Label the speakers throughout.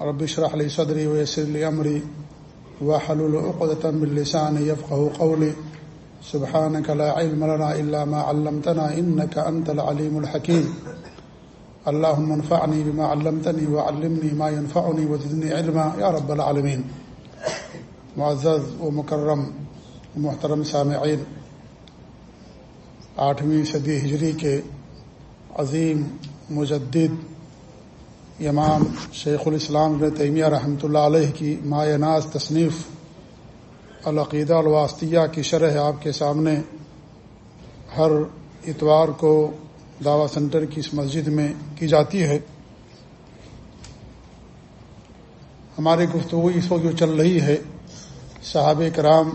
Speaker 1: رب اشرح لي صدري ويسر لي أمري وحلل عقدة من لساني يفقه قولي. سبحانك لا علم لنا إلا ما علمتنا إنك أنت العليم الحكيم. اللهم انفعني بما علمتني وعلمني ما ينفعني وزدني علما يا رب العالمين. معزز ومكرم ومحترم سامعين آٹھویں صدی ہجری کے عظیم مجدد امام شیخ الاسلام ابن تیمیہ رحمۃ اللہ علیہ کی مایہ ناز تصنیف العقیدہ الواسطیہ کی شرح آپ کے سامنے ہر اتوار کو دعوی سینٹر کی اس مسجد میں کی جاتی ہے۔ ہماری گفتگو اس وقت جو چل رہی ہے صحاب کرام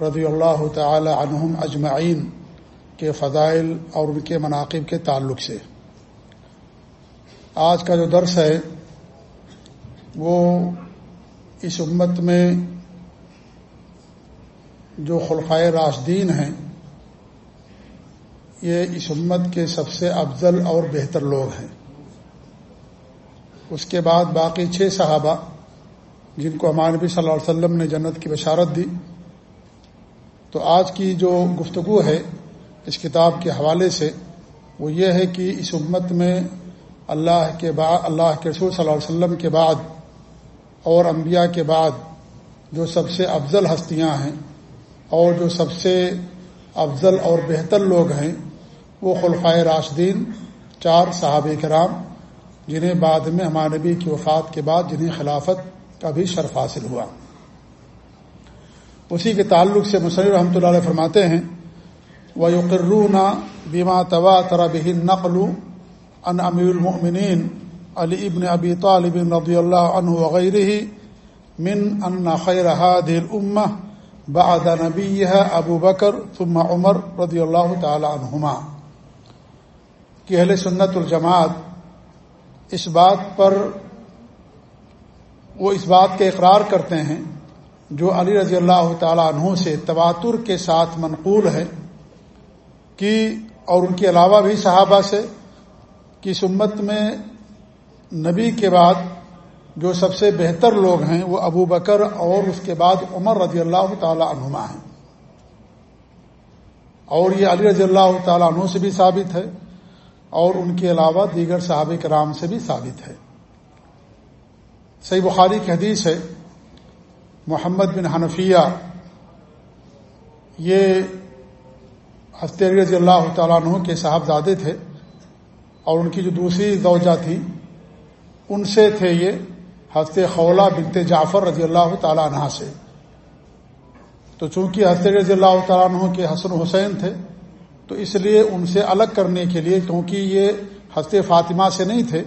Speaker 1: رضی اللہ تعالی عنہم اجمعین کے فضائل اور ان کے مناقب کے تعلق سے۔ آج کا جو درس ہے، وہ اس امت میں جو خلفائے راشدین ہیں، یہ اس امت کے سب سے افضل اور بہتر لوگ ہیں۔ اس کے بعد باقی چھ صحابہ جن کو ہمارے نبی صلی اللہ علیہ وسلم نے جنت کی بشارت دی۔ تو آج کی جو گفتگو ہے، اس کتاب کے حوالے سے وہ یہ ہے کہ اس امت میں اللہ کے بعد، اللہ کے رسول صلی اللہ علیہ وسلم کے بعد اور انبیاء کے بعد جو سب سے افضل ہستیاں ہیں اور جو سب سے افضل اور بہتر لوگ ہیں، وہ خلفائے راشدین، چار صحاب کرام، جنہیں بعد میں ہمارے نبی کی وفات کے بعد جنہیں خلافت کا بھی شرف حاصل ہوا۔ اسی کے تعلق سے مصنف رحمۃ اللہ علیہ فرماتے ہیں وہ یقرون بیما توا تربہ نقل ان امیر المؤمنین علی ابن ابی طالب رضی اللہ عنہ وغیرہ من ان خیر هذه الامه بعد نبیها ابو بکر ثم عمر رضی اللہ تعالی عنہما کہ اہل سنت الجماعت اس بات پر وہ اس بات کے اقرار کرتے ہیں جو علی رضی اللہ تعالی عنہ سے تواتر کے ساتھ منقول ہے کہ اور ان کے علاوہ بھی صحابہ سے کہ سمت میں نبی کے بعد جو سب سے بہتر لوگ ہیں وہ ابو بکر اور اس کے بعد عمر رضی اللہ تعالی عنہما ہیں۔ اور یہ علی رضی اللہ تعالی عنہ سے بھی ثابت ہے اور ان کے علاوہ دیگر صحابہ کرام سے بھی ثابت ہے۔ صحیح بخاری کی حدیث ہے، محمد بن حنفیہ، یہ ہفتے رضی اللہ تعالیٰ عنہ کے صاحبزادے تھے۔ اور ان کی جو دوسری زوجہ تھی، ان سے تھے یہ ہفتے خولہ بنت جعفر رضی اللہ تعالیٰ عنہ سے۔ تو چونکہ ہفتے رضی اللہ تعالیٰ عنہ کے حسن حسین تھے، تو اس لیے ان سے الگ کرنے کے لیے، کیونکہ یہ ہفتے فاطمہ سے نہیں تھے،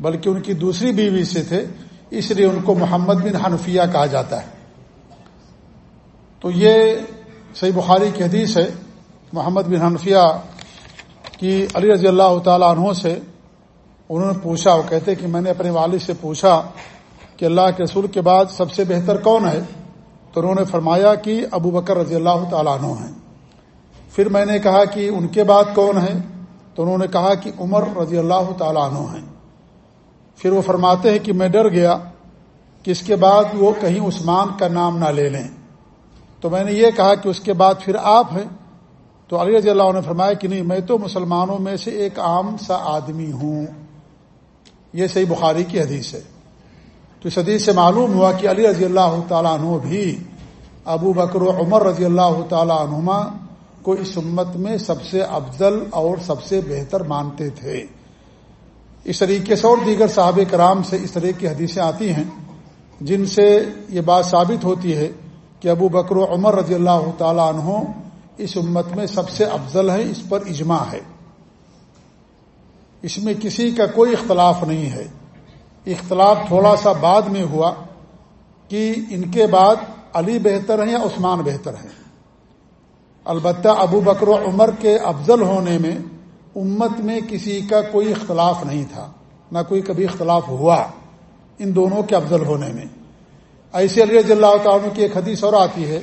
Speaker 1: بلکہ ان کی دوسری بیوی سے تھے، اس لیے ان کو محمد بن حنفیہ کہا جاتا ہے۔ تو یہ صحیح بخاری کی حدیث ہے، محمد بن حنفیہ کی علی رضی اللہ تعالیٰ عنہ سے انہوں نے پوچھا، وہ کہتے کہ میں نے اپنے والد سے پوچھا کہ اللہ کے رسول کے بعد سب سے بہتر کون ہے؟ تو انہوں نے فرمایا کہ ابو بکر رضی اللہ تعالیٰ عنہ ہیں۔ پھر میں نے کہا کہ ان کے بعد کون ہے تو انہوں نے کہا کہ عمر رضی اللہ تعالیٰ عنہ ہیں۔ پھر وہ فرماتے ہیں کہ میں ڈر گیا کہ اس کے بعد وہ کہیں عثمان کا نام نہ لے لیں۔ تو میں نے یہ کہا کہ اس کے بعد پھر آپ ہیں۔ تو علی رضی اللہ نے فرمایا کہ نہیں، میں تو مسلمانوں میں سے ایک عام سا آدمی ہوں۔ یہ صحیح بخاری کی حدیث ہے۔ تو اس حدیث سے معلوم ہوا کہ علی رضی اللہ تعالیٰ عنہ بھی ابو بکر و عمر رضی اللہ تعالیٰ عنہما کو اس امت میں سب سے افضل اور سب سے بہتر مانتے تھے۔ اس طریقے سے اور دیگر صحابہ کرام سے اس طرح کی حدیثیں آتی ہیں، جن سے یہ بات ثابت ہوتی ہے کہ ابو بکر و عمر رضی اللہ تعالیٰ عنہ اس امت میں سب سے افضل ہے، اس پر اجماع ہے۔ اس میں کسی کا کوئی اختلاف نہیں ہے۔ اختلاف تھوڑا سا بعد میں ہوا کہ ان کے بعد علی بہتر ہیں یا عثمان بہتر ہیں۔ البتہ ابو بکر و عمر کے افضل ہونے میں امت میں کسی کا کوئی اختلاف نہیں تھا، نہ کوئی کبھی اختلاف ہوا ان دونوں کے افضل ہونے میں۔ ایسے علی رضی اللہ تعالیٰ کی ایک حدیث اور آتی ہے۔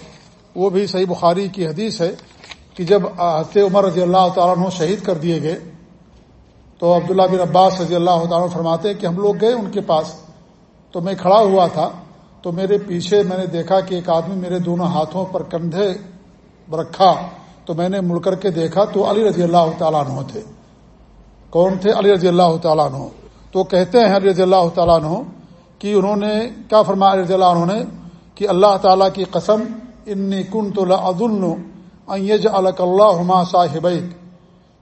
Speaker 1: وہ بھی صحیح بخاری کی حدیث ہے کہ جب حضرت عمر رضی اللہ تعالیٰ عنہ شہید کر دیے گئے، تو عبداللہ بن عباس رضی اللہ تعالیٰ فرماتے ہیں کہ ہم لوگ گئے ان کے پاس، تو میں کھڑا ہوا تھا، تو میرے پیچھے میں نے دیکھا کہ ایک آدمی میرے دونوں ہاتھوں پر کندھے رکھا، تو میں نے مڑ کر کے دیکھا تو علی رضی اللہ تعالیٰ عنہ تھے۔ کون تھے؟ علی رضی اللہ تعالیٰ عنہ۔ تو کہتے ہیں علی رضی اللہ تعالیٰ عنہ کہ انہوں نے، کیا فرمایا رضی اللہ عنہ نے؟ کہ اللہ تعالیٰ کی قسم انی کن تو ایج الک اللہ صاحب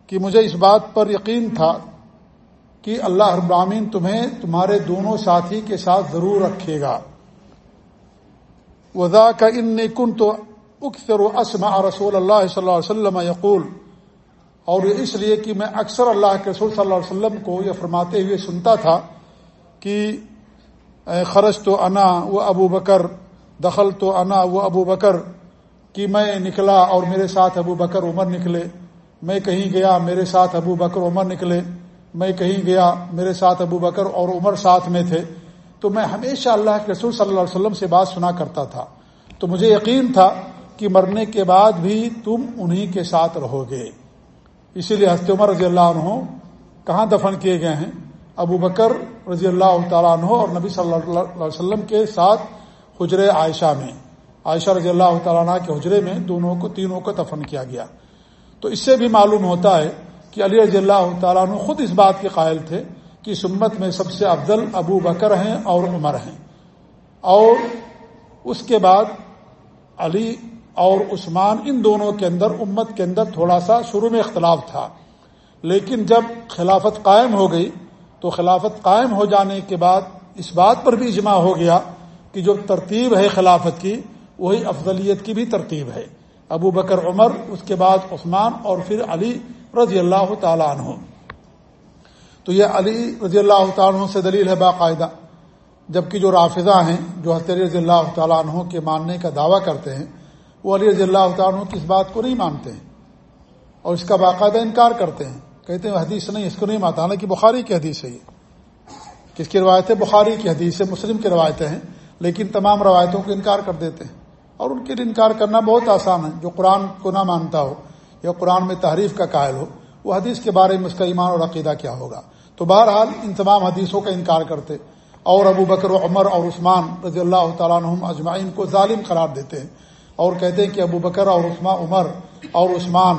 Speaker 1: کہ مجھے اس بات پر یقین تھا کہ اللہ ابراہین تمہیں تمہارے دونوں ساتھی کے ساتھ ضرور رکھے گا۔ وضا کا ان کن تو اکثر اسما رسول اللہ صلی اللہ علیہ وسلم یقول۔ اور اس لیے کہ میں اکثر اللہ کے رسول صلی اللہ علیہ وسلم کو یہ فرماتے ہوئے سنتا تھا کہ خرچ تو انا وہ ابو بکر دخل تو انا وہ ابو بکر کہ میں نکلا اور میرے ساتھ ابو بکر عمر نکلے۔ میں کہیں گیا، میرے ساتھ ابو بکر عمر نکلے۔ میں کہیں گیا، میرے ساتھ ابو بکر اور عمر ساتھ میں تھے۔ تو میں ہمیشہ اللہ کے رسول صلی اللہ علیہ وسلم سے بات سنا کرتا تھا۔ تو مجھے یقین تھا کہ مرنے کے بعد بھی تم انہی کے ساتھ رہو گے۔ اسی لیے ہست عمر رضی اللہ عنہ کہاں دفن کیے گئے ہیں؟ ابو بکر رضی اللہ تعالیٰ عنہ اور نبی صلی اللہ علیہ وسلم کے ساتھ حجر عائشہ میں۔ عائشہ رضی اللہ تعالیٰ عنہ کے حجرے میں دونوں کو تینوں کو دفن کیا گیا۔ تو اس سے بھی معلوم ہوتا ہے کہ علی رضی اللہ تعالیٰ عنہ خود اس بات کے قائل تھے کہ سمت میں سب سے افضل ابو بکر ہیں اور عمر ہیں۔ اور اس کے بعد علی اور عثمان ان دونوں کے اندر امت کے اندر تھوڑا سا شروع میں اختلاف تھا۔ لیکن جب خلافت قائم ہو گئی تو خلافت قائم ہو جانے کے بعد اس بات پر بھی اجماع ہو گیا کہ جو ترتیب ہے خلافت کی، وہی افضلیت کی بھی ترتیب ہے۔ ابو بکر، عمر، اس کے بعد عثمان اور پھر علی رضی اللہ تعالیٰ عنہ۔ تو یہ علی رضی اللہ تعالیٰ عنہ سے دلیل ہے باقاعدہ۔ جبکہ جو رافضہ ہیں، جو حضرت رضی اللہ تعالیٰ عنہ کے ماننے کا دعویٰ کرتے ہیں، وہ علی رضی اللہ تعالیٰ عنہ کی اس بات کو نہیں مانتے ہیں؟ اور اس کا باقاعدہ انکار کرتے ہیں۔ کہتے ہیں، حدیث نہیں، اس کو نہیں مانتا، حالانکہ بخاری کی حدیث ہے یہ۔ کس کی روایتیں بخاری کی حدیث ہے، مسلم کی روایتیں ہیں۔ لیکن تمام روایتوں کو انکار کر دیتے ہیں۔ اور ان کے لیے انکار کرنا بہت آسان ہے۔ جو قرآن کو نہ مانتا ہو یا قرآن میں تحریف کا قائل ہو، وہ حدیث کے بارے میں اس کا ایمان اور عقیدہ کیا ہوگا؟ تو بہرحال ان تمام حدیثوں کا انکار کرتے اور ابو بکر و عمر اور عثمان رضی اللہ تعالیٰ عنہ اجمعین کو ظالم قرار دیتے ہیں اور کہتے ہیں کہ ابو بکر اور عثمان، عمر اور عثمان،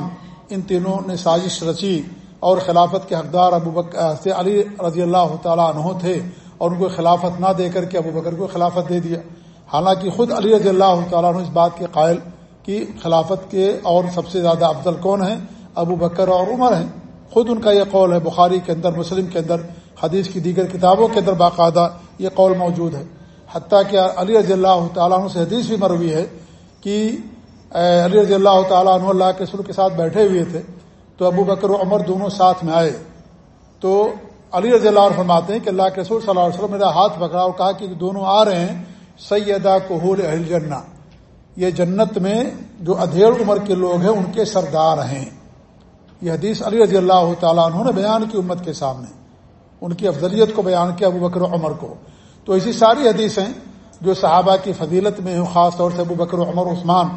Speaker 1: ان تینوں نے سازش رچی اور خلافت کے حقدار ابو بکر، سے علی رضی اللہ تعالیٰ عنہ تھے۔ اور ان کو خلافت نہ دے کر کے ابو بکر کو خلافت دے دیا۔ حالانکہ خود علی رضی اللہ تعالیٰ عنہ اس بات کے قائل کہ خلافت کے اور سب سے زیادہ افضل کون ہیں؟ ابو بکر اور عمر ہیں۔ خود ان کا یہ قول ہے، بخاری کے اندر، مسلم کے اندر، حدیث کی دیگر کتابوں کے اندر باقاعدہ یہ قول موجود ہے۔ حتیٰ کہ علی رضی اللہ تعالیٰ عنہ سے حدیث بھی مروی ہے کہ علی رضی اللہ تعالیٰ عنہ اللہ کے سر کے ساتھ بیٹھے ہوئے تھے تو ابو بکر و عمر دونوں ساتھ میں آئے۔ تو علی رضی اللہ عنہ فرماتے ہیں کہ اللہ کے رسول صلی اللہ علیہ وسلم میرا ہاتھ پکڑا اور کہا کہ دونوں آ رہے ہیں، سیدہ کوہول اہل جنہ۔ یہ جنت میں جو ادھیڑ عمر کے لوگ ہیں، ان کے سردار ہیں۔ یہ حدیث علی رضی اللہ تعالیٰ انہوں نے بیان کی امت کے سامنے۔ ان کی افضلیت کو بیان کیا ابو بکر عمر کو۔ تو ایسی ساری حدیثیں جو صحابہ کی فضیلت میں ہوں، خاص طور سے ابو بکر عمر عثمان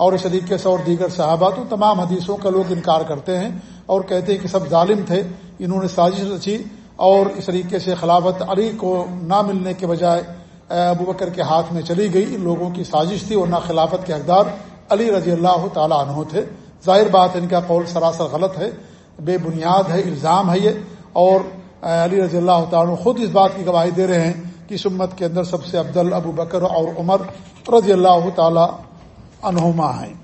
Speaker 1: اور اس طریقے سے اور دیگر صحابہ تو تمام حدیثوں کا لوگ انکار کرتے ہیں اور کہتے ہیں کہ سب ظالم تھے، انہوں نے سازش رچی اور اس طریقے سے خلافت علی کو نہ ملنے کے بجائے ابو بکر کے ہاتھ میں چلی گئی۔ ان لوگوں کی سازش تھی اور نہ خلافت کے حقدار علی رضی اللہ تعالیٰ عنہ تھے۔ ظاہر بات ان کا قول سراسر غلط ہے، بے بنیاد ہے، الزام ہے یہ۔ اور علی رضی اللہ تعالیٰ خود اس بات کی گواہی دے رہے ہیں کہ سمت کے اندر سب سے افضل ابو بکر اور عمر رضی اللہ تعالی عنہما ہیں۔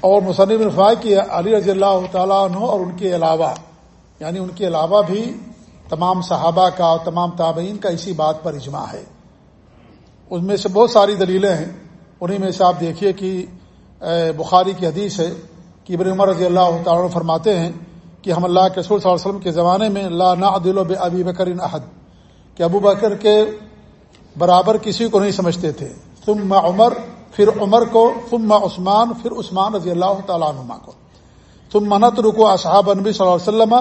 Speaker 1: اور مصنف رفا کی علی رضی اللہ تعالیٰ عنہ اور ان کے علاوہ یعنی ان کے علاوہ بھی تمام صحابہ کا اور تمام تابعین کا اسی بات پر اجماع ہے۔ اس میں سے بہت ساری دلیلیں ہیں۔ انہیں میں سے آپ دیکھیے کہ بخاری کی حدیث ہے کہ ابن عمر رضی اللہ تعالیٰ فرماتے ہیں کہ ہم اللہ کے رسول صلی اللہ علیہ وسلم کے زمانے میں لا نعدل بے ابی بکر احد، کہ ابو بکر کے برابر کسی کو نہیں سمجھتے تھے۔ ثم عمر، پھر عمر کو، ثم عثمان، پھر عثمان رضی اللہ تعالیٰ عنما کو۔ ثم منت رکو اصحاب نبی صلی اللہ علیہ وسلم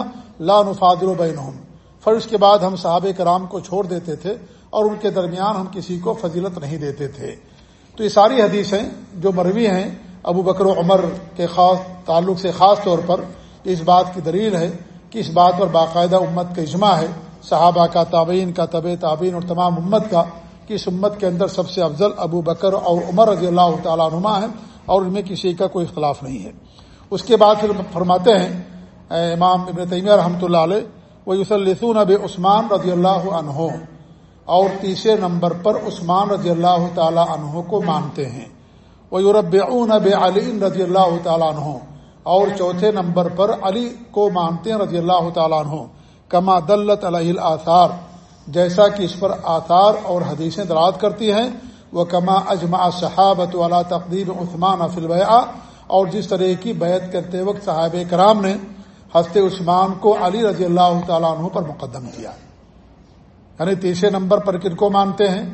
Speaker 1: لا نفادر بینہم۔ پھر اس کے بعد ہم صحابہ کرام کو چھوڑ دیتے تھے اور ان کے درمیان ہم کسی کو فضیلت نہیں دیتے تھے۔ تو یہ ساری حدیثیں جو مروی ہیں ابو بکر و عمر کے خاص، تعلق سے خاص طور پر اس بات کی دلیل ہے کہ اس بات پر باقاعدہ امت کا اجماع ہے، صحابہ کا، تابعین کا طب تعبین اور تمام امت کا، کہ اس امت کے اندر سب سے افضل ابو بکر اور عمر رضی اللہ تعالیٰ نما ہے اور ان میں کسی کا کوئی اختلاف نہیں ہے۔ اس کے بعد پھر فرماتے ہیں امام ابن تیمیہ رحمۃ اللہ علیہ وہ یوسلسون اب عثمان رضی اللہ عنہ اور تیسرے نمبر پر عثمان رضی اللہ تعالیٰ عنہ کو مانتے ہیں۔ وہ یورب اب علی رضی اللہ تعالیٰ عنہ اور چوتھے نمبر پر علی کو مانتے ہیں رضی اللہ تعالیٰ عنہ، کما دلت علیہ آثار جیسا کہ اس پر آثار اور حدیثیں دراد کرتی ہیں وہ کما اجماع صحابت والا تقدیب عثمان فلبیا اور جس طرح کی بیعت کرتے وقت صحاب کرام نے ہست عثمان کو علی رضی اللہ تعالیٰ عنہ پر مقدم کیا۔ یعنی تیسرے نمبر پر کن کو مانتے ہیں؟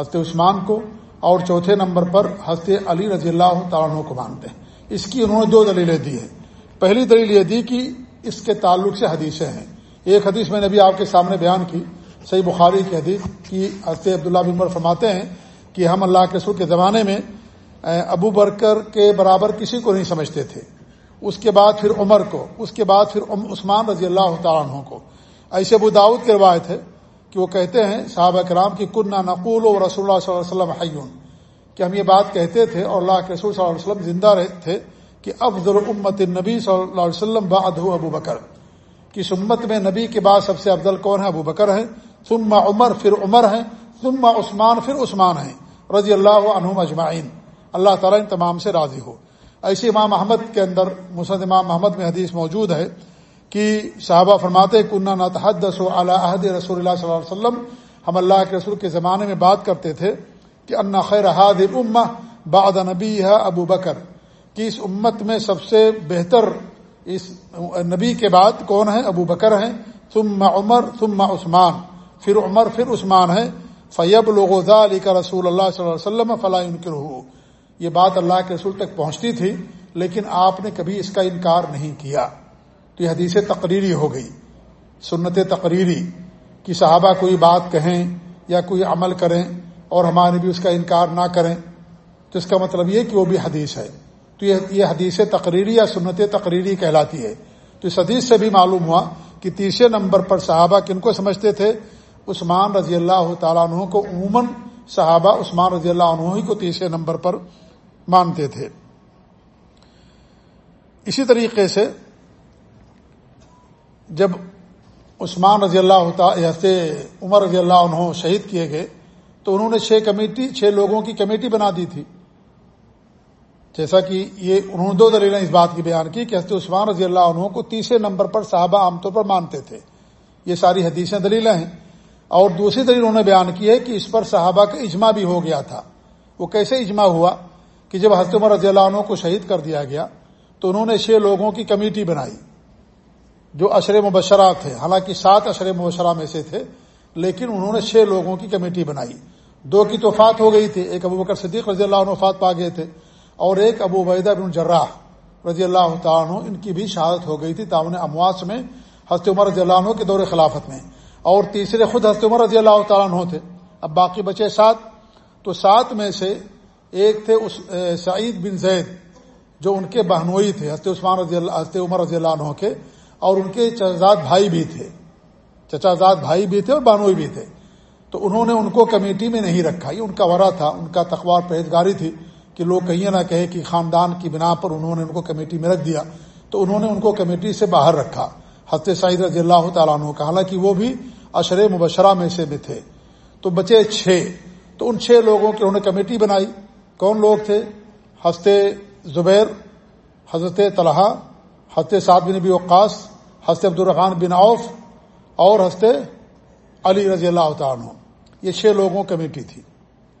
Speaker 1: ہست عثمان کو، اور چوتھے نمبر پر ہست علی رضی اللہ تعالیٰ عنہ کو مانتے ہیں۔ اس کی انہوں نے دو دلیلیں دی ہیں۔ پہلی دلیل یہ دی کہ اس کے تعلق سے حدیثیں ہیں۔ ایک حدیث میں نے بھی آپ کے سامنے بیان کی، صحیح بخاری کی حدیث کی حضرت عبداللہ بن عمر فرماتے ہیں کہ ہم اللہ کے سر کے زمانے میں ابو برکر کے برابر کسی کو نہیں سمجھتے تھے۔ اس کے بعد پھر عمر کو، اس کے بعد پھر عثمان رضی اللہ تعالیٰ عنہ کو۔ ایسے ابو داود کی روایت ہے کہ وہ کہتے ہیں، صحابہ کرام کی کنہ نقول و رسول اللہ صلی اللہ علیہ وسلم حیون کہ ہم یہ بات کہتے تھے اور اللہ کے رسول صلی اللہ علیہ وسلم زندہ رہے تھے کہ افضل امت نبی صلی اللہ علیہ وسلم بعد ابو بکر کہ اس امت میں نبی کے بعد سب سے افضل کون ہے؟ ابو بکر ہے، ثم عمر پھر عمر ہیں، ثم عثمان پھر عثمان ہیں، رضی اللہ عنہم اجمعین۔ اللہ تعالیٰ ان تمام سے راضی ہو۔ ایسے امام احمد کے اندر مسد امام محمد میں حدیث موجود ہے کہ صحابہ فرماتے کنہ نتحدث علی عہد رسول اللہ صلی اللہ علیہ وسلم ہم اللہ کے رسول کے زمانے میں بات کرتے تھے کہ انا خیر حاد امہ بعد نبی ہے ابو بکر، کہ اس امت میں سب سے بہتر اس نبی کے بعد کون ہے؟ ابو بکر ہیں، ثم عمر، ثم عثمان، پھر عمر، پھر عثمان ہے فیب لغوزا علی کا رسول اللہ صلی اللہ علیہ وسلم فلاح انکر ہو یہ بات اللہ کے رسول تک پہنچتی تھی، لیکن آپ نے کبھی اس کا انکار نہیں کیا۔ تو یہ حدیث تقریری ہو گئی، سنت تقریری، کہ صحابہ کوئی بات کہیں یا کوئی عمل کریں۔ اور ہمارے بھی اس کا انکار نہ کریں، تو اس کا مطلب یہ کہ وہ بھی حدیث ہے۔ تو یہ حدیث تقریری یا سنت تقریری کہلاتی ہے۔ تو اس حدیث سے بھی معلوم ہوا کہ تیسرے نمبر پر صحابہ کن کو سمجھتے تھے؟ عثمان رضی اللہ تعالیٰ عنہ کو، عموماً صحابہ عثمان رضی اللہ عنہ ہی کو تیسرے نمبر پر مانتے تھے۔ اسی طریقے سے جب عثمان رضی اللہ تعالی عمر رضی اللہ عنہ شہید کیے گئے تو انہوں نے چھ کمیٹی، چھ لوگوں کی کمیٹی بنا دی تھی۔ جیسا کہ یہ انہوں نے دو دلیلیں اس بات کی بیان کی کہ حضرت عثمان رضی اللہ عنہ کو تیسرے نمبر پر صحابہ عام طور پر مانتے تھے۔ یہ ساری حدیثیں دلیلیں ہیں۔ اور دوسری دلیل انہوں نے بیان کی ہے کہ اس پر صحابہ کا اجماع بھی ہو گیا تھا۔ وہ کیسے اجماع ہوا؟ کہ جب حضرت عمر رضی اللہ عنہ کو شہید کر دیا گیا تو انہوں نے چھ لوگوں کی کمیٹی بنائی جو اشر مبشرہ تھے۔ حالانکہ سات اشر مبشرہ میں سے تھے، لیکن انہوں نے چھ لوگوں کی کمیٹی بنائی۔ دو کی تو فات ہو گئی تھی، ایک ابو بکر صدیق رضی اللہ عنہ فات پا گئے تھے، اور ایک ابو عبیدہ بن جراح رضی اللہ تعالیٰ عنہ، ان کی بھی شہادت ہو گئی تھی تعاون امواس میں حضرت عمر رضی اللہ عنہ کے دور خلافت میں۔ اور تیسرے خود حضرت عمر رضی اللہ تعالیٰ عنہ تھے۔ اب باقی بچے سات۔ تو سات میں سے ایک تھے اس سعید بن زید، جو ان کے بہنوئی تھے، حضرت عثمان رضی اللہ، حضرت عمر رضی اللہ عنہ کے، اور ان کے چچاد بھائی بھی تھے۔ چچا زاد بھائی بھی تھے اور بہنوئی بھی تھے۔ تو انہوں نے ان کو کمیٹی میں نہیں رکھا۔ یہ ان کا ورا تھا، ان کا تخوار پرہیزگاری تھی کہ لوگ کہیں نہ کہے کہ خاندان کی بنا پر انہوں نے ان کو کمیٹی میں رکھ دیا۔ تو انہوں نے ان کو کمیٹی سے باہر رکھا۔ حضرت سعید رضی اللہ تعالیٰ عنہ کا، حالانکہ وہ بھی اشر مبشرہ میں سے بھی تھے۔ تو بچے چھ۔ تو ان چھ لوگوں کی انہوں نے کمیٹی بنائی۔ کون لوگ تھے؟ حضرت زبیر، حضرت طلحہ، حضرت سعد بن نبی وقاص، حضرت عبدالرحان بن عوف اور حضرت علی رضی اللہ تعالیٰ عنہ۔ یہ چھ لوگوں کمیٹی تھی۔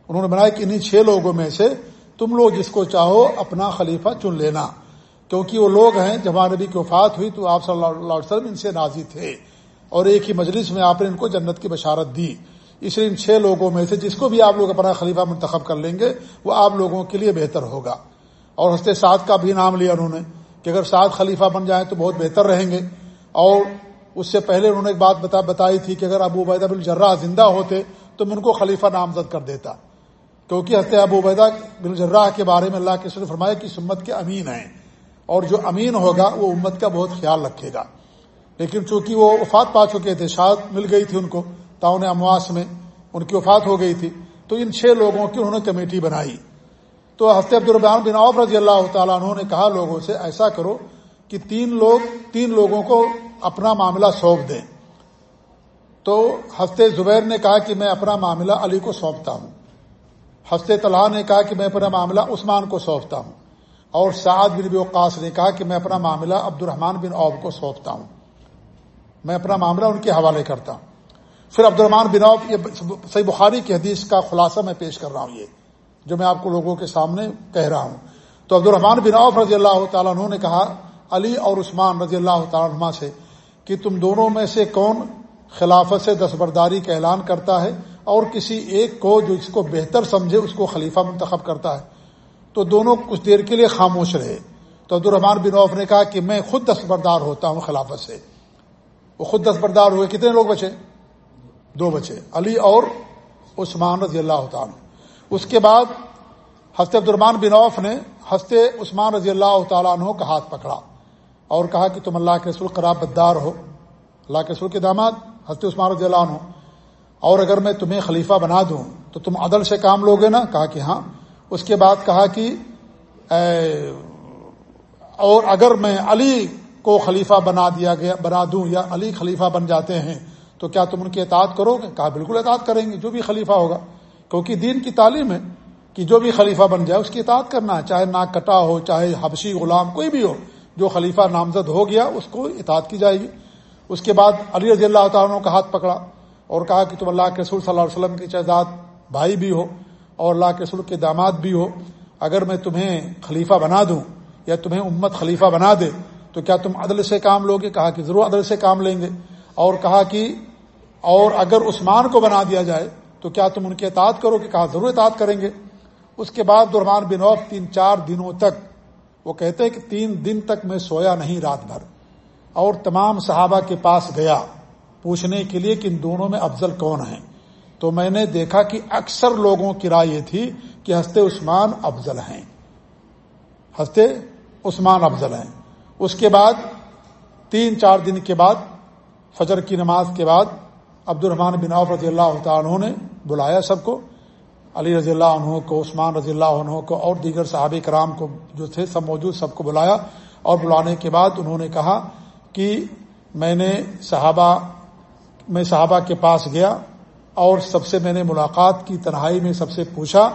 Speaker 1: انہوں نے بنایا کہ انہیں چھ لوگوں میں سے تم لوگ جس کو چاہو اپنا خلیفہ چن لینا۔ کیونکہ وہ لوگ ہیں، جب نبی کی وفات ہوئی تو آپ صلی اللہ علیہ وسلم ان سے نازی تھے۔ اور ایک ہی مجلس میں آپ نے ان کو جنت کی بشارت دی۔ اس لیے ان چھ لوگوں میں سے جس کو بھی آپ لوگ اپنا خلیفہ منتخب کر لیں گے، وہ آپ لوگوں کے لیے بہتر ہوگا۔ اور ہنستے سعد کا بھی نام لیا انہوں نے کہ اگر سعد خلیفہ بن جائیں تو بہت بہتر رہیں گے۔ اور اس سے پہلے انہوں نے ایک بات بتا بتائی تھی کہ اگر ابو عبیدہ بن جرہ زندہ ہوتے تو میں ان کو خلیفہ نامزد کر دیتا۔ کیونکہ ہنستے ابو عبیدہ بن جرہ کے بارے میں اللہ کے سر فرمایا کہ سمت کے امین ہیں۔ اور جو امین ہوگا وہ امت کا بہت خیال رکھے گا۔ لیکن چونکہ وہ وفات پا چکے تھے شاد مل گئی تھی ان کو تعاون امواس میں ان کی وفات ہو گئی تھی، تو ان چھ لوگوں کی انہوں نے کمیٹی بنائی۔ تو ہفتے عبدالربان بن عوف رضی اللہ تعالیٰ انہوں نے کہا لوگوں سے، ایسا کرو کہ تین لوگ، تین لوگوں کو اپنا معاملہ سونپ دیں۔ تو ہفتے زبیر نے کہا کہ میں اپنا معاملہ علی کو سونپتا ہوں۔ ہفتے طلحہ نے کہا کہ میں اپنا معاملہ عثمان کو سونپتا ہوں۔ اور سعد بن بی نے کہا کہ میں اپنا معاملہ عبد الرحمان بن عوف کو سونپتا ہوں۔ میں اپنا معاملہ ان کے حوالے کرتا ہوں۔ پھر عبد الرحمان بن عوف، یہ صحیح بخاری کی حدیث کا خلاصہ میں پیش کر رہا ہوں یہ، جو میں آپ کو لوگوں کے سامنے کہہ رہا ہوں۔ تو عبد الرحمان بن عوف رضی اللہ تعالیٰ عنہ نے کہا، علی اور عثمان رضی اللہ تعالیٰ عنہ سے، کہ تم دونوں میں سے کون خلافت سے دستبرداری کا اعلان کرتا ہے اور کسی ایک کو جو اس کو بہتر سمجھے اس کو خلیفہ منتخب کرتا ہے۔ تو دونوں کچھ دیر کے لیے خاموش رہے۔ تو عبد الرحمان بن عوف نے کہا کہ میں خود دستبردار ہوتا ہوں خلافت سے۔ وہ خود دستبردار ہوئے۔ کتنے لوگ بچے؟ دو بچے۔ علی اور عثمان رضی اللہ تعالیٰ۔ اس کے بعد حضرت عبدالرحمان بن عوف نے حضرت عثمان رضی اللہ تعالیٰ عنہ کا ہاتھ پکڑا اور کہا کہ تم اللہ کے رسول قراب بدار ہو۔ اللہ کے رسول کے داماد۔ حضرت عثمان رضی اللہ عنہ، اور اگر میں تمہیں خلیفہ بنا دوں، تو تم عدل سے کام لوگے نا؟ کہا کہ ہاں۔ اس کے بعد کہا کہ اور اگر میں علی کو خلیفہ بنا دیا گیا، بنا دوں یا علی خلیفہ بن جاتے ہیں، تو کیا تم ان کی اطاعت کرو گے؟ کہا، بالکل اطاعت کریں گے، جو بھی خلیفہ ہوگا۔ کیونکہ دین کی تعلیم ہے کہ جو بھی خلیفہ بن جائے، اس کی اطاعت کرنا ہے۔ چاہے ناک کٹا ہو، چاہے حبشی غلام کوئی بھی ہو، جو خلیفہ نامزد ہو گیا، اس کو اطاعت کی جائے گی۔ اس کے بعد علی رضی اللہ تعالیٰ کا ہاتھ پکڑا اور کہا کہ تم اللہ کے رسول صلی اللہ علیہ وسلم کی شہزاد بھائی بھی ہو اور اللہ کے رسول کے داماد بھی ہو۔ اگر میں تمہیں خلیفہ بنا دوں یا تمہیں امت خلیفہ بنا دے تو کیا تم عدل سے کام لوگے کہا کہ ضرور عدل سے کام لیں گے۔ اور کہا کہ اور اگر عثمان کو بنا دیا جائے تو کیا تم ان کے اطاعت کرو کہ کہا ضرور اطاعت کریں گے۔ اس کے بعد درمان بن عوف تین چار دنوں تک وہ کہتے ہیں کہ تین دن تک میں سویا نہیں رات بھر۔ اور تمام صحابہ کے پاس گیا، پوچھنے کے لیے کہ ان دونوں میں افضل کون ہیں؟ تو میں نے دیکھا کہ اکثر لوگوں کی رائے یہ تھی کہ ہستے عثمان افضل ہیں۔ ہستے عثمان افضل ہیں۔ اس کے بعد، تین چار دن کے بعد، فجر کی نماز کے بعد عبد الرحمان بن عوف رضی اللہ تعالیٰ نے بلایا سب کو۔ علی رضی اللہ عنہ کو، عثمان رضی اللہ عنہ کو، اور دیگر صحاب کرام کو جو تھے، سب موجود، سب کو بلایا۔ اور بلانے کے بعد انہوں نے کہا کہ میں نے صحابہ، میں صحابہ کے پاس گیا اور سب سے میں نے ملاقات کی، تنہائی میں سب سے پوچھا۔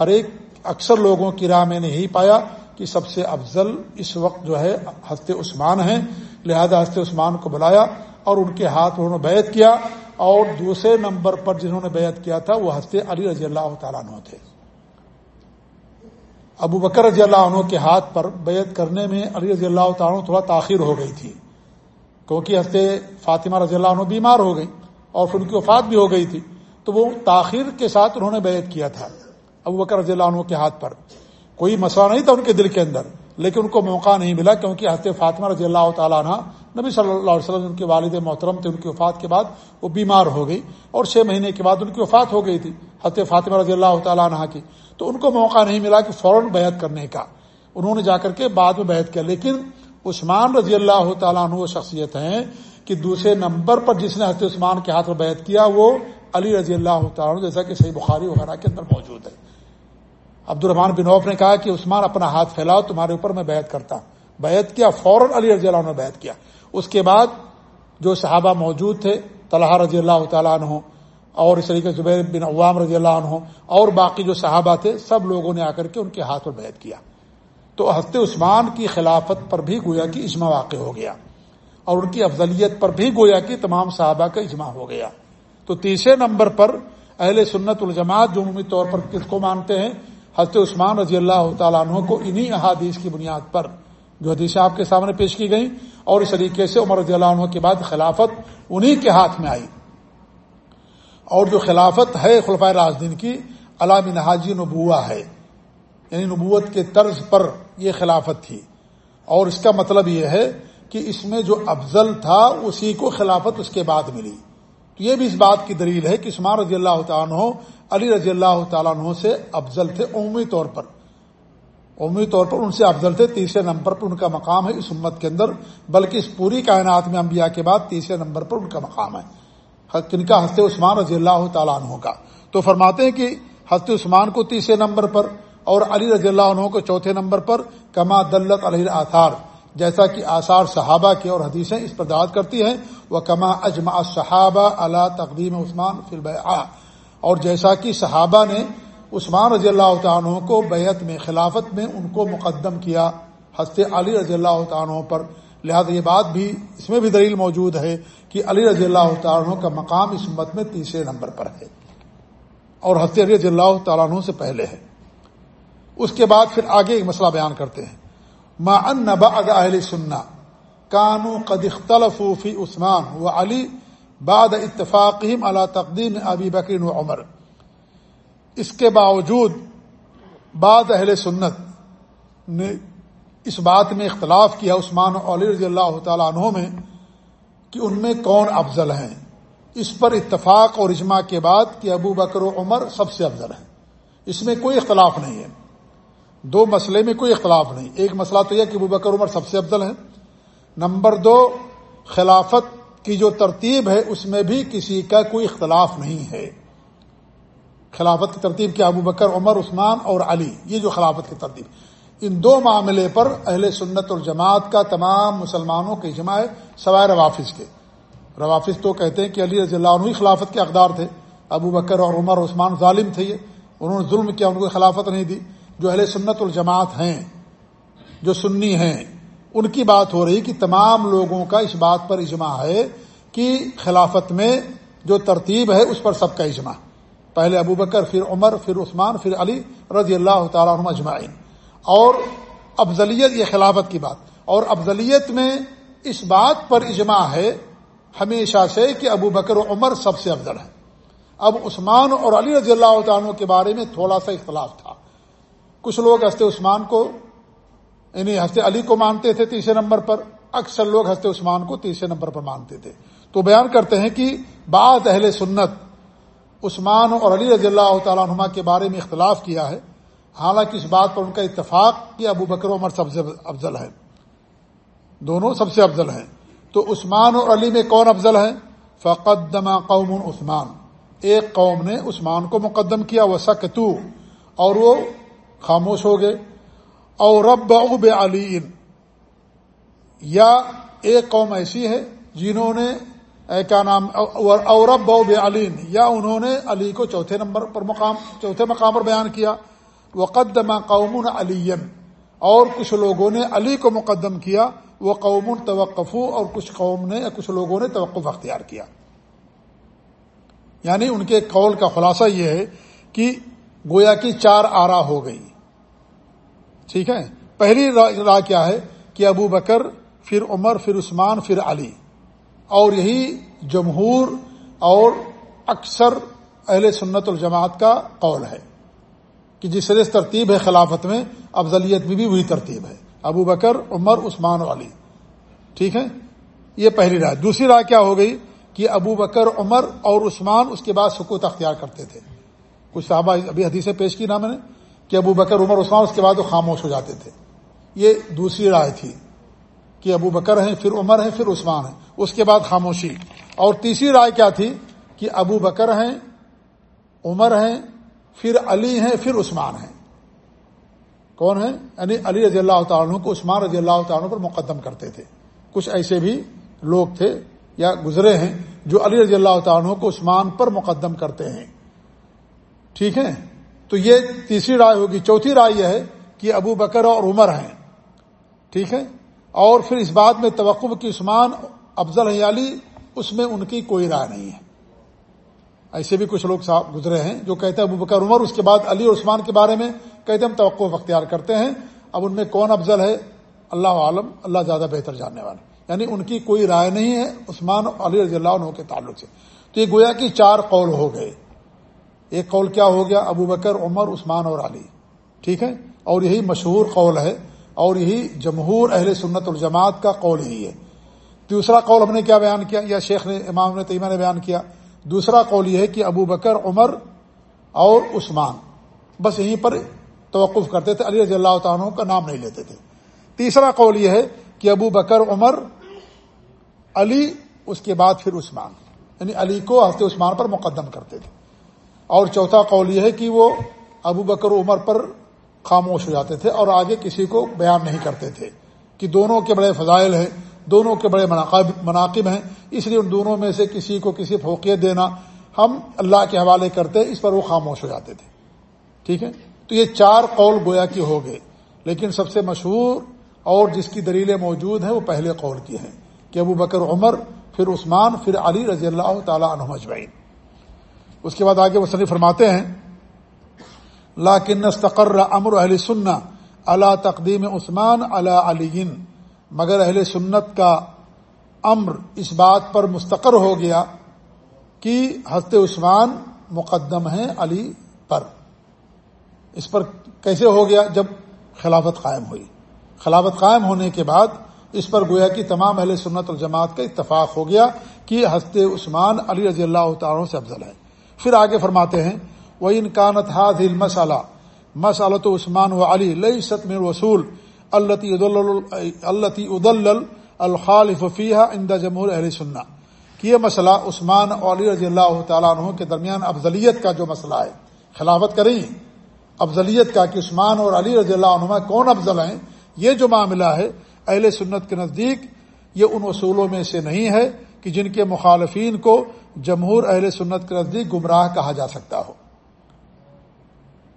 Speaker 1: ہر ایک، اکثر لوگوں کی راہ میں نے یہی پایا کہ سب سے افضل اس وقت جو ہے ہست عثمان ہیں۔ لہذا ہست عثمان کو بلایا اور ان کے ہاتھ انہوں نے بیعت کیا اور دوسرے نمبر پر جنہوں نے بیعت کیا تھا وہ ہنستے علی رضی اللہ تعالیٰ عنہ تھے۔ ابو بکر رضی اللہ عنہ کے ہاتھ پر بیعت کرنے میں علی رضی اللہ تعالیٰ عنہ تھوڑا تاخیر ہو گئی تھی۔ کیونکہ ہنستے فاطمہ رضی اللہ عنہ بیمار ہو گئی اور پھر ان کی وفات بھی ہو گئی تھی، تو وہ تاخیر کے ساتھ انہوں نے بیعت کیا تھا۔ ابو بکر رضی اللہ عنہ کے ہاتھ پر۔ کوئی مسئلہ نہیں تھا ان کے دل کے اندر، لیکن ان کو موقع نہیں ملا کیونکہ حضرت فاطمہ رضی اللہ تعالیٰ عنہ، نبی صلی اللہ علیہ وسلم، ان کے والد محترم تھے، ان کی وفات کے بعد وہ بیمار ہو گئی اور چھ مہینے کے بعد ان کی وفات ہو گئی تھی حضرت فاطمہ رضی اللہ تعالیٰ عنہ کی۔ تو ان کو موقع نہیں ملا کہ فوراً بیعت کرنے کا۔ انہوں نے جا کر کے بعد میں بیعت کیا، لیکن عثمان رضی اللہ تعالیٰ عنہ وہ شخصیت ہیں کہ دوسرے نمبر پر جس نے حضرت عثمان کے ہاتھ میں بیعت کیا، وہ علی رضی اللہ تعالیٰ عنہ، جیسا کہ صحیح بخاری وغیرہ کے اندر موجود ہے۔ عبد الرحمان بن عوف نے کہا کہ عثمان اپنا ہاتھ پھیلاؤ، تمہارے اوپر میں بیعت کرتا بیعت کیا، فوراً علی رضی اللہ عنہ بیعت کیا۔ اس کے بعد جو صحابہ موجود تھے، طلحہ رضی اللہ تعالیٰ عنہ اور اس طریقے زبیر بن عوام رضی اللہ عنہ اور باقی جو صحابہ تھے، سب لوگوں نے آ کر کے ان کے ہاتھ پر بیعت کیا۔ تو حضرت عثمان کی خلافت پر بھی گویا کہ اجماع واقع ہو گیا اور ان کی افضلیت پر بھی گویا کہ تمام صحابہ کا اجماع ہو گیا۔ تو تیسرے نمبر پر اہل سنت الجماعت جو عمومی طور پر کس کو مانتے ہیں، حضرت عثمان رضی اللہ تعالیٰ عنہ کو انہی احادیث کی بنیاد پر جو حدیث آپ کے سامنے پیش کی گئی اور اس طریقے سے عمر رضی اللہ عنہ کے بعد خلافت انہی کے ہاتھ میں آئی۔ اور جو خلافت ہے خلفۂ راجدین کی علام نہاجی نبوا ہے۔ یعنی نبوت کے طرز پر یہ خلافت تھی۔ اور اس کا مطلب یہ ہے کہ اس میں جو افضل تھا، اسی کو خلافت اس کے بعد ملی۔ تو یہ بھی اس بات کی دلیل ہے کہ عثمان رضی اللہ تعالیٰ عنہ، علی رضی اللہ تعالیٰ عنہ سے افضل تھے عمومی طور پر۔ عمومی طور پر ان سے افضل تھے، تیسرے نمبر پر ان کا مقام ہے اس امت کے اندر، بلکہ اس پوری کائنات میں انبیاء کے بعد تیسرے نمبر پر ان کا مقام ہے۔ کن کا ہنستے عثمان رضی اللہ تعالیٰ عنہ کا۔ تو فرماتے ہیں کہ حضرت عثمان کو تیسرے نمبر پر اور علی رضی اللہ عنہ کو چوتھے نمبر پر کما دلت علی آثار جیسا کہ آثار صحابہ کی اور حدیثیں اس پر دعوت کرتی ہیں، وہ کما اجما صحابہ اللہ تقدیم عثمان فلب اور جیسا کہ صحابہ نے عثمان رضی اللہ عنہ کو بیعت میں، خلافت میں ان کو مقدم کیا، حضرت علی رضی اللہ عنہ پر۔ لہذا یہ بات بھی اس میں بھی دلیل موجود ہے کہ علی رضی اللہ عنہ کا مقام اس امت میں تیسرے نمبر پر ہے اور حضرت علی رضی اللہ تعالیٰ عنہ سے پہلے ہے۔ اس کے بعد پھر آگے ایک مسئلہ بیان کرتے ہیں۔ ما ان بعد اہل سننا کانو قد اختلفوا فی عثمان و علی بعد اتفاقہم علی تقدیم ابی بکر و عمر اس کے باوجود بعد اہل سنت نے اس بات میں اختلاف کیا عثمان و علی رضی اللہ تعالیٰ عنہ میں کہ ان میں کون افضل ہیں۔ اس پر اتفاق اور اجماع کے بعد کہ ابو بکر و عمر سب سے افضل ہیں۔ اس میں کوئی اختلاف نہیں ہے۔ دو مسئلے میں کوئی اختلاف نہیں۔ ایک مسئلہ تو یہ کہ ابو بکر عمر سب سے افضل ہے نمبر دو، خلافت کی جو ترتیب ہے، اس میں بھی کسی کا کوئی اختلاف نہیں ہے۔ خلافت کی ترتیب کیا؟ ابو بکر، عمر، عثمان اور علی۔ یہ جو خلافت کی ترتیب۔ ان دو معاملے پر اہل سنت اور جماعت کا تمام مسلمانوں کے اجماع ہے سوائے روافظ کے۔ روافظ تو کہتے ہیں کہ علی رضی اللہ عنہ خلافت کے اقدار تھے۔ ابو بکر اور عمر، عثمان ظالم تھے یہ۔ انہوں نے ظلم کیا، ان کو خلافت نہیں دی۔ جو اہل سنت الجماعت ہیں، جو سنی ہیں، ان کی بات ہو رہی کہ تمام لوگوں کا اس بات پر اجماع ہے کہ خلافت میں جو ترتیب ہے، اس پر سب کا اجماع۔ پہلے ابو بکر، پھر عمر، پھر عثمان، پھر علی رضی اللہ تعالیٰ عنہ اجمعین اور افضلیت، یہ خلافت کی بات۔ اور افضلیت میں اس بات پر اجماع ہے ہمیشہ سے کہ ابو بکر و عمر سب سے افضل ہے اب عثمان اور علی رضی اللہ تعالیٰ عنہ کے بارے میں تھوڑا سا اختلاف تھا۔ کچھ لوگ ہنستے عثمان کو یعنی ہنستے علی کو مانتے تھے تیسرے نمبر پر، اکثر لوگ ہنستے عثمان کو تیسرے نمبر پر مانتے تھے۔ تو بیان کرتے ہیں کہ بعض اہل سنت عثمان اور علی رضی اللہ تعالیٰ عنما کے بارے میں اختلاف کیا ہے۔ حالانکہ اس بات پر ان کا اتفاق کہ ابو بکر عمر سب سے افضل ہے دونوں سب سے افضل ہیں۔ تو عثمان اور علی میں کون افضل ہے فقدمہ قوم عثمان۔ ایک قوم نے عثمان کو مقدم کیا وہ اور وہ خاموش ہو گئے۔ اور رب اب علی یا ایک قوم ایسی ہے جنہوں نے کیا نام اور رب اب علی یا انہوں نے علی کو چوتھے نمبر پر مقام، چوتھے مقام پر بیان کیا۔ وہ قدم قوم علی اور کچھ لوگوں نے علی کو مقدم کیا۔ وہ قوم توقف اور کچھ قوم نے، کچھ لوگوں نے توقف اختیار کیا۔ یعنی ان کے قول کا خلاصہ یہ ہے کہ گویا کی چار آرا ہو گئی۔ ٹھیک ہے؟ پہلی راہ کیا ہے کہ ابو بکر، پھر عمر، پھر عثمان، پھر علی۔ اور یہی جمہور اور اکثر اہل سنت الجماعت کا قول ہے کہ جس طرح ترتیب ہے خلافت میں، افضلیت میں بھی وہی ترتیب ہے۔ ابو بکر، عمر، عثمان و علی۔ ٹھیک ہے؟ یہ پہلی رائے دوسری رائے کیا ہو گئی کہ ابو بکر، عمر اور عثمان اس کے بعد سکوت اختیار کرتے تھے۔ کچھ صحابہ ابھی حدیثیں پیش کی نا میں نے۔ کہ ابو بکر، عمر، عثمان اس کے بعد وہ خاموش ہو جاتے تھے۔ یہ دوسری رائے تھی کہ ابو بکر ہیں، پھر عمر ہیں، پھر عثمان ہیں۔ اس کے بعد خاموشی۔ اور تیسری رائے کیا تھی؟ کہ ابو بکر ہیں، عمر ہیں، پھر علی ہیں، پھر عثمان ہیں۔ کون ہیں؟ یعنی علی رضی اللہ تعالیٰ کو عثمان رضی اللہ تعالیٰ پر مقدم کرتے تھے۔ کچھ ایسے بھی لوگ تھے یا گزرے ہیں جو علی رضی اللہ تعالیٰ کو عثمان پر مقدم کرتے ہیں۔ ٹھیک ہے؟ تو یہ تیسری رائے ہوگی، چوتھی رائے یہ ہے کہ ابو بکر اور عمر ہیں۔ ٹھیک ہے؟ اور پھر اس بات میں توقع کی عثمان، افضل حیالی اس میں ان کی کوئی رائے نہیں ہے۔ ایسے بھی کچھ لوگ صاحب گزرے ہیں جو کہتے ہیں ابو بکر، عمر، اس کے بعد علی اور عثمان کے بارے میں کہتے ہیں، ہم توقع اختیار کرتے ہیں۔ اب ان میں کون افضل ہے؟ اللہ عالم، اللہ زیادہ بہتر جاننے والے۔ یعنی ان کی کوئی رائے نہیں ہے، عثمان علی رضی اللہ عنہ کے تعلق سے۔ تو یہ گویا کہ چار قول ہو گئے۔ ایک قول کیا ہو گیا؟ ابو بکر، عمر، عثمان اور علی۔ ٹھیک ہے؟ اور یہی مشہور قول ہے اور یہی جمہور اہل سنت الجماعت کا قول ہی ہے۔ دوسرا قول ہم نے کیا بیان کیا؟ یا شیخ نے، امام نے، تیمہ نے بیان کیا۔ دوسرا قول یہ ہے کہ ابو بکر، عمر اور عثمان۔ بس یہیں پر توقف کرتے تھے، علی رضی اللہ تعالیٰ کا نام نہیں لیتے تھے۔ تیسرا قول یہ ہے کہ ابو بکر، عمر، علی، اس کے بعد پھر عثمان۔ یعنی علی کو ہفتے عثمان پر مقدم کرتے تھے۔ اور چوتھا قول یہ ہے کہ وہ ابو بکر عمر پر خاموش ہو جاتے تھے اور آگے کسی کو بیان نہیں کرتے تھے کہ دونوں کے بڑے فضائل ہیں، دونوں کے بڑے مناقب ہیں، اس لیے ان دونوں میں سے کسی کو کسی فوقیت دینا ہم اللہ کے حوالے کرتے اس پر وہ خاموش ہو جاتے تھے۔ ٹھیک ہے؟ تو یہ چار قول گویا کی ہو گئے۔ لیکن سب سے مشہور اور جس کی دلیلیں موجود ہیں، وہ پہلے قول کی ہیں کہ ابو بکر عمر، پھر عثمان، پھر علی رضی اللہ تعالی عنہ اجمعین۔ اس کے بعد آگے وہ صنف فرماتے ہیں لاکن استقر امر اہل سننا اللہ تقدیم عثمان اللہ علی مگر اہل سنت کا امر اس بات پر مستقر ہو گیا کہ حضرت عثمان مقدم ہیں علی پر۔ اس پر کیسے ہو گیا؟ جب خلافت قائم ہوئی۔ خلافت قائم ہونے کے بعد اس پر گویا کہ تمام اہل سنت الجماعت کا اتفاق ہو گیا کہ حضرت عثمان علی رضی اللہ تعالیٰ سے افضل ہے پھر آگے فرماتے ہیں وہ انکانت حاض مسالہ مسالت عثمان و علی لئی ستم وصول اللہ ادل الخالف فیحہ اندہ جمہور اہل سننا کہ یہ مسئلہ عثمان علی رضی اللہ تعالیٰ عنہ کے درمیان افضلیت کا جو مسئلہ ہے، خلافت کریں۔ افضلیت کا کہ عثمان اور علی رضی اللہ عنہ کون افضل ہیں، یہ جو معاملہ ہے اہل سنت کے نزدیک، یہ ان اصولوں میں سے نہیں ہے کہ جن کے مخالفین کو جمہور اہل سنت کے نزدیک گمراہ کہا جا سکتا ہو۔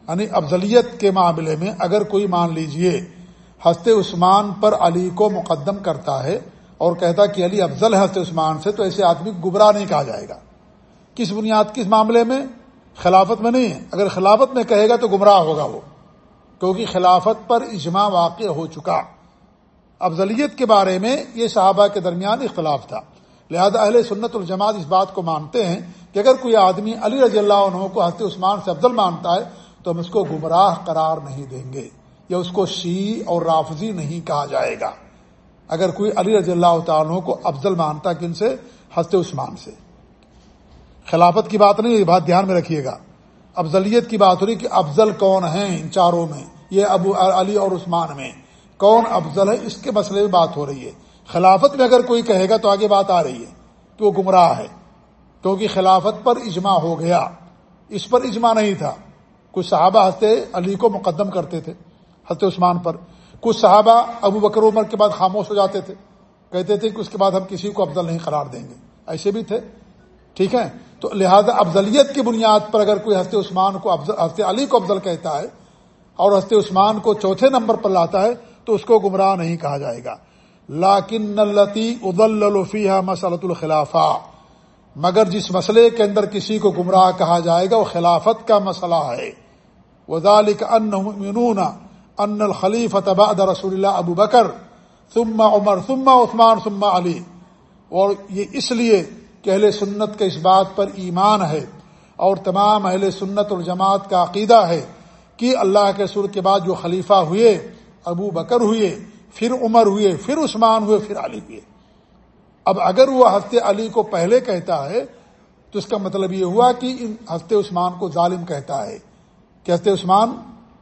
Speaker 1: یعنی افضلیت کے معاملے میں اگر کوئی مان لیجیے ہست عثمان پر علی کو مقدم کرتا ہے اور کہتا کہ علی افضل ہے ہست عثمان سے، تو ایسے آدمی گمراہ نہیں کہا جائے گا۔ کس بنیاد، کس معاملے میں؟ خلافت میں نہیں ہے۔ اگر خلافت میں کہے گا تو گمراہ ہوگا وہ، کیونکہ خلافت پر اجماع واقع ہو چکا۔ افضلیت کے بارے میں یہ صحابہ کے درمیان اختلاف تھا۔ لہذا اہل سنت الجماعت اس بات کو مانتے ہیں کہ اگر کوئی آدمی علی رضی اللہ عنہ کو حضرت عثمان سے افضل مانتا ہے تو ہم اس کو گمراہ قرار نہیں دیں گے یا اس کو شی اور رافضی نہیں کہا جائے گا۔ اگر کوئی علی رضی اللہ تعالیٰ کو افضل مانتا کن سے؟ حضرت عثمان سے۔ خلافت کی بات نہیں، یہ بات دھیان میں رکھیے گا۔ افضلیت کی بات ہو رہی کہ افضل کون ہیں ان چاروں میں؟ یہ ابو علی اور عثمان میں۔ کون افضل ہے؟ اس کے مسئلے میں بات ہو رہی ہے۔ خلافت میں اگر کوئی کہے گا تو آگے بات آ رہی ہے کہ وہ گمراہ ہے، کیونکہ خلافت پر اجماع ہو گیا۔ اس پر اجماع نہیں تھا۔ کچھ صحابہ ہنستے علی کو مقدم کرتے تھے، حضرت عثمان پر۔ کچھ صحابہ ابو بکر عمر کے بعد خاموش ہو جاتے تھے۔ کہتے تھے کہ اس کے بعد ہم کسی کو افضل نہیں قرار دیں گے۔ ایسے بھی تھے۔ ٹھیک ہے؟ تو لہذا افضلیت کی بنیاد پر اگر کوئی ہنستے عثمان کو ہنستے علی کو افضل کہتا ہے اور ہنستے عثمان کو چوتھے نمبر پر لاتا ہے، تو اس کو گمراہ نہیں کہا جائے گا۔ لاکن التی ادل الفیہ مسلط الخلافہ۔ مگر جس مسئلے کے اندر کسی کو گمراہ کہا جائے گا، وہ خلافت کا مسئلہ ہے۔ وزالک ان ان الخلیف بعد رسول اللہ ابو بکر، ثم عمر، ثم عثمان، ثم علی۔ اور یہ اس لیے کہ اہل سنت کے اس بات پر ایمان ہے اور تمام اہل سنت اور جماعت کا عقیدہ ہے کہ اللہ کے سر کے بعد جو خلیفہ ہوئے، ابو بکر ہوئے پھر عمر ہوئے، پھر عثمان ہوئے، پھر علی ہوئے اب اگر وہ ہفتے علی کو پہلے کہتا ہے، تو اس کا مطلب یہ ہوا کہ ہفتے عثمان کو ظالم کہتا ہے کہ ہفتے عثمان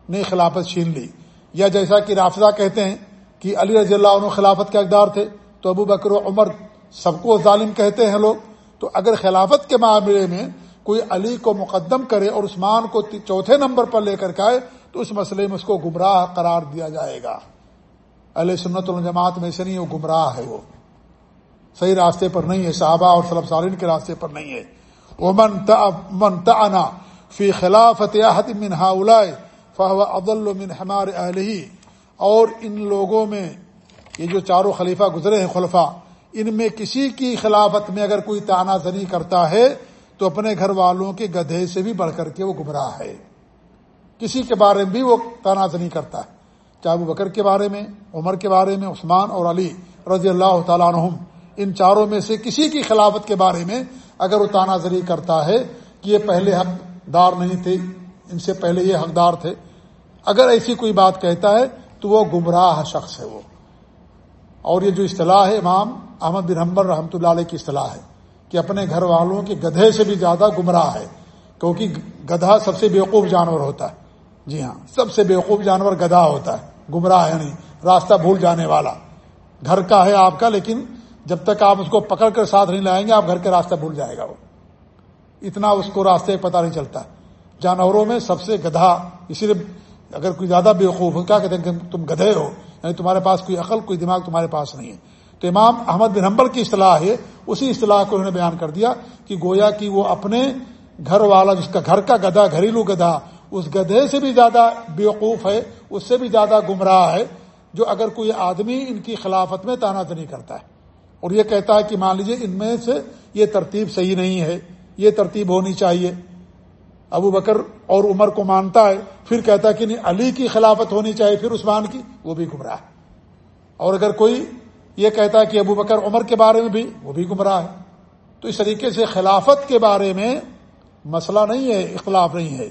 Speaker 1: نے خلافت چھین لی۔ یا جیسا کہ رافضہ کہتے ہیں کہ علی رضی اللہ عنہ خلافت کے اقدار تھے، تو ابو بکر و عمر سب کو ظالم کہتے ہیں لوگ۔ تو اگر خلافت کے معاملے میں کوئی علی کو مقدم کرے اور عثمان کو چوتھے نمبر پر لے کر کے آئے، تو اس مسئلے میں اس کو گمراہ قرار دیا جائے گا۔ علیہ سنت الجماعت میں سے نہیں، وہ گمراہ ہے وہ۔ صحیح راستے پر نہیں ہے، صحابہ اور سلب سالین کے راستے پر نہیں ہے۔ وہ من فی خلافت من فہو عدل من ہمارے اہل ہی اور ان لوگوں میں، یہ جو چاروں خلیفہ گزرے ہیں خلفہ ان میں کسی کی خلافت میں اگر کوئی تانہ زنی کرتا ہے، تو اپنے گھر والوں کے گدھے سے بھی بڑھ کر کے وہ گمراہ ہے۔ کسی کے بارے میں بھی وہ تنازع نہیں کرتا ہے۔ چاہے وہ بکر کے بارے میں، عمر کے بارے میں، عثمان اور علی رضی اللہ تعالیٰ عنہم، ان چاروں میں سے کسی کی خلافت کے بارے میں اگر وہ تانازری کرتا ہے کہ یہ پہلے حقدار نہیں تھے، ان سے پہلے یہ حقدار تھے، اگر ایسی کوئی بات کہتا ہے تو وہ گمراہ شخص ہے وہ۔ اور یہ جو اصطلاح ہے امام احمد بن حمبر رحمۃ اللہ علیہ کی اصطلاح ہے کہ اپنے گھر والوں کے گدھے سے بھی زیادہ گمراہ ہے، کیونکہ گدھا سب سے بیوقوف جانور ہوتا ہے۔ جی ہاں سب سے بیوقوف جانور گدھا ہوتا ہے۔ گمراہ ہے نہیں، راستہ بھول جانے والا۔ گھر کا ہے آپ کا، لیکن جب تک آپ اس کو پکڑ کر ساتھ نہیں لائیں گے، آپ گھر کے راستہ بھول جائے گا وہ۔ اتنا اس کو راستے پتہ نہیں چلتا۔ جانوروں میں سب سے گدھا، اسی لیے اگر کوئی زیادہ بیوقوف ہو، کیا کہتے ہیں کہ تم گدھے ہو؟ یعنی تمہارے پاس کوئی عقل، کوئی دماغ تمہارے پاس نہیں ہے۔ تو امام احمد بن حنبل کی اصطلاح ہے، اسی اصطلاح کو انہوں نے بیان کر دیا کہ گویا کہ وہ اپنے گھر والا، جس کا گھر کا گدھا، گھریلو گدھا اس گدھے سے بھی زیادہ بیوقوف ہے، اس سے بھی زیادہ گمراہ ہے، جو اگر کوئی آدمی ان کی خلافت میں تانات نہیں کرتا ہے۔ اور یہ کہتا ہے کہ مان لیجیے ان میں سے یہ ترتیب صحیح نہیں ہے، یہ ترتیب ہونی چاہیے۔ ابو بکر اور عمر کو مانتا ہے، پھر کہتا ہے کہ نہیں، علی کی خلافت ہونی چاہیے، پھر عثمان کی، وہ بھی گمراہ ہے۔ اور اگر کوئی یہ کہتا ہے کہ ابو بکر عمر کے بارے میں بھی، وہ بھی گمراہ ہے۔ تو اس طریقے سے خلافت کے بارے میں مسئلہ نہیں ہے، اختلاف نہیں ہے۔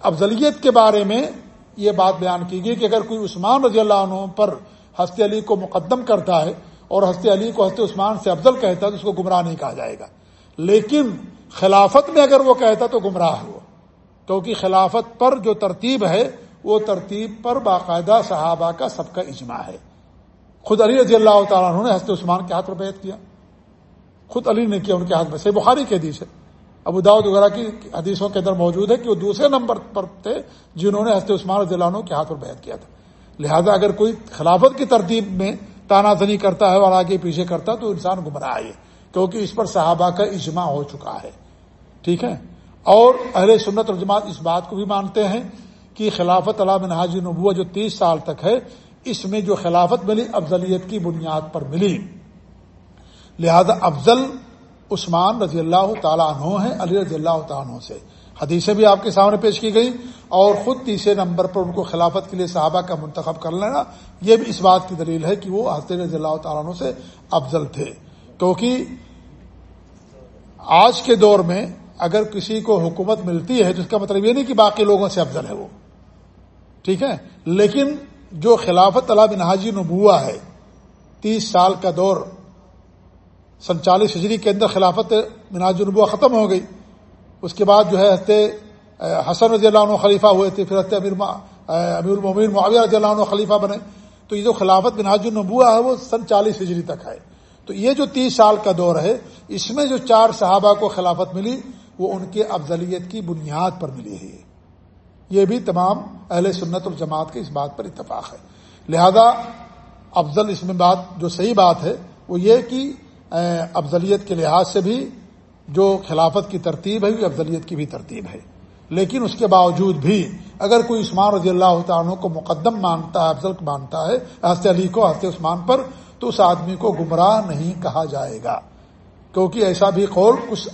Speaker 1: افضلیت کے بارے میں یہ بات بیان کی گئی کہ اگر کوئی عثمان رضی اللہ عنہ پر ہست علی کو مقدم کرتا ہے اور ہست علی کو ہست عثمان سے افضل کہتا ہے تو اس کو گمراہ نہیں کہا جائے گا۔ لیکن خلافت میں اگر وہ کہتا تو گمراہ ہو کیونکہ خلافت پر جو ترتیب ہے، وہ ترتیب پر باقاعدہ صحابہ کا سب کا اجماع ہے۔ خود علی رضی اللہ تعالیٰ عنہ نے حضرت عثمان کے ہاتھ پر بیعت کیا۔ خود علی نے کیا، ان کے ہاتھ میں۔ سے بخاری کے حدیث ہے۔ ابو داود وغیرہ کی حدیثوں کے اندر موجود ہے کہ وہ دوسرے نمبر پر تھے جنہوں نے حضرت عثمان رضی اللہ عنہ کے ہاتھ پر بیعت کیا تھا۔ لہذا اگر کوئی خلافت کی ترتیب میں تانا تنی کرتا ہے اور آگے پیچھے کرتا تو انسان گمراہ ہے، کیونکہ اس پر صحابہ کا اجماع ہو چکا ہے۔ ٹھیک ہے؟ اور اہل سنت اور جماعت اس بات کو بھی مانتے ہیں کہ خلافت علام منہاجی نبوہ جو تیس سال تک ہے، اس میں جو خلافت ملی، افضلیت کی بنیاد پر ملی۔ لہذا افضل عثمان رضی اللہ تعالیٰ عنہ ہے علی رضی اللہ تعالیٰ عنہ سے۔ حدیثیں بھی آپ کے سامنے پیش کی گئی اور خود تیسرے نمبر پر ان کو خلافت کے لیے صحابہ کا منتخب کر لینا، یہ بھی اس بات کی دلیل ہے کہ وہ حضرت رضی اللہ تعالیٰ عنہ سے افضل تھے۔ کیونکہ آج کے دور میں اگر کسی کو حکومت ملتی ہے تو اس کا مطلب یہ نہیں کہ باقی لوگوں سے افضل ہے وہ۔ ٹھیک ہے؟ لیکن جو خلافت طلب نہاجی نبوا ہے، تیس سال کا دور سنچالیس ہجری کے اندر خلافت مناج النبوا ختم ہو گئی۔ اس کے بعد جو ہے ہفتے حسن رضی اللہ عنہ خلیفہ ہوئے تھے، پھر ہفتے امیر امیر المین معاویہ رضی اللہ عنہ خلیفہ بنے۔ تو یہ جو خلافت مناج النبوا ہے، وہ سن چالیس ہجری تک ہے۔ تو یہ جو تیس سال کا دور ہے، اس میں جو چار صحابہ کو خلافت ملی، وہ ان کے افضلیت کی بنیاد پر ملی ہے۔ یہ بھی تمام اہل سنت الجماعت کے اس بات پر اتفاق ہے۔ لہذا افضل اس میں بات، جو صحیح بات ہے، وہ یہ کہ افضلیت کے لحاظ سے بھی جو خلافت کی ترتیب ہے وہ افضلیت کی بھی ترتیب ہے۔ لیکن اس کے باوجود بھی اگر کوئی عثمان رضی اللہ تعالیٰ کو مقدم مانتا ہے، افضل مانتا ہے، حضرت علی کو، حضرت عثمان پر، تو اس آدمی کو گمراہ نہیں کہا جائے گا۔ کیونکہ ایسا بھی قول کچھ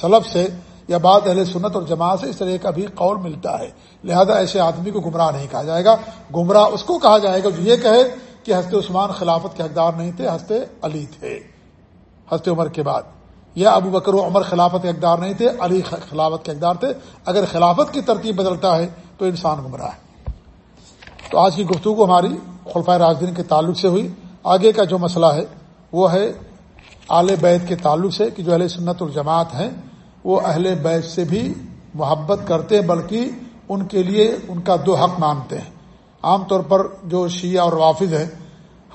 Speaker 1: سلب سے یا بعد اہل سنت اور جماعت سے اس طرح کا بھی قول ملتا ہے۔ لہذا ایسے آدمی کو گمراہ نہیں کہا جائے گا۔ گمراہ اس کو کہا جائے گا جو یہ کہے کہ ہنستے عثمان خلافت کے حقدار نہیں تھے ہنستے علی تھے۔ ہنستے عمر کے بعد۔ یا ابو بکر و عمر خلافت کے حقدار نہیں تھے، علی خلافت کے حقدار تھے۔ اگر خلافت کی ترتیب بدلتا ہے تو انسان گمراہ ہے۔ تو آج کی گفتگو ہماری خلفۂ راجدین کے تعلق سے ہوئی۔ آگے کا جو مسئلہ ہے، وہ ہے اعلی بیت کے تعلق سے کہ جو اہل سنت الجماعت ہیں، وہ اہل بیت سے بھی محبت کرتے ہیں، بلکہ ان کے لیے ان کا دو حق مانتے ہیں۔ عام طور پر جو شیعہ اور وافظ ہیں،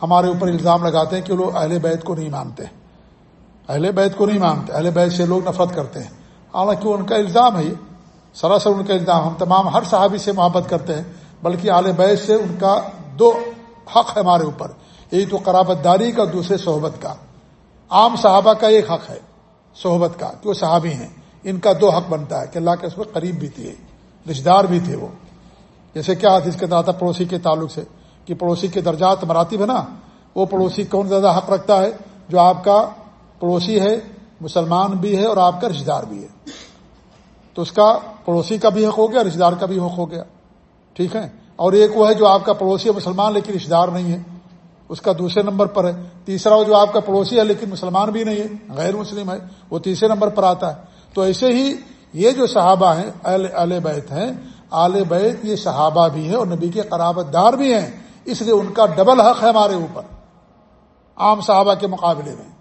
Speaker 1: ہمارے اوپر الزام لگاتے ہیں کہ لوگ اہل بیت کو نہیں مانتے۔ اہل بیت کو نہیں مانتے، اہل بیت سے لوگ نفرت کرتے ہیں۔ حالانکہ ان کا الزام ہے یہ سراسر ان کا الزام، ہم تمام ہر صحابی سے محبت کرتے ہیں، بلکہ اعلی بیت سے ان کا دو حق ہے ہمارے اوپر، ایک تو قرابت داری کا، دوسرے صحبت کا۔ عام صحابہ کا ایک حق ہے، صحبت کا کہ وہ صحابی ہیں، ان کا دو حق بنتا ہے کہ اللہ کے اس میں قریب بھی تھے رشتے دار بھی تھے وہ۔ جیسے کیا حدیث کے دادا پڑوسی کے تعلق سے، کہ پڑوسی کے درجات مراتب ہے نا، وہ پڑوسی کون زیادہ حق رکھتا ہے؟ جو آپ کا پڑوسی ہے، مسلمان بھی ہے اور آپ کا رشتے دار بھی ہے۔ تو اس کا پڑوسی کا بھی حق ہو گیا رشتے دار کا بھی حق ہو گیا۔ ٹھیک ہے؟ اور ایک وہ ہے جو آپ کا پڑوسی ہے، مسلمان لیکن رشتے دار نہیں ہے۔ اس کا دوسرے نمبر پر ہے۔ تیسرا وہ جو آپ کا پڑوسی ہے، لیکن مسلمان بھی نہیں ہے، غیر مسلم ہے، وہ تیسرے نمبر پر آتا ہے۔ تو ایسے ہی یہ جو صحابہ ہیں اہل بیت ہیں، آل بیت یہ صحابہ بھی ہیں اور نبی کے قرابت دار بھی ہیں۔ اس لیے ان کا ڈبل حق ہے ہمارے اوپر۔ عام صحابہ کے مقابلے میں۔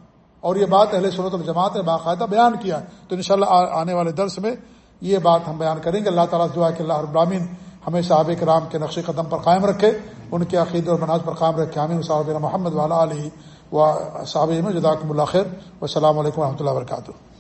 Speaker 1: اور یہ بات اہل صورت الجماعت نے باقاعدہ بیان کیا تو انشاءاللہ آنے والے درس میں یہ بات ہم بیان کریں گے۔ اللہ تعالیٰ دعا کہ اللہ ابراہین ہمیں صحابہ کرام کے نقش قدم پر قائم رکھے، ان کے عقید اور مناظ پر قائم رکھے۔ ہمیں صاحب محمد والا علیہ و صحابہ میں جداکم اللہ خیر۔ و السلام علیکم و رحمۃ اللہ وبرکاتہ۔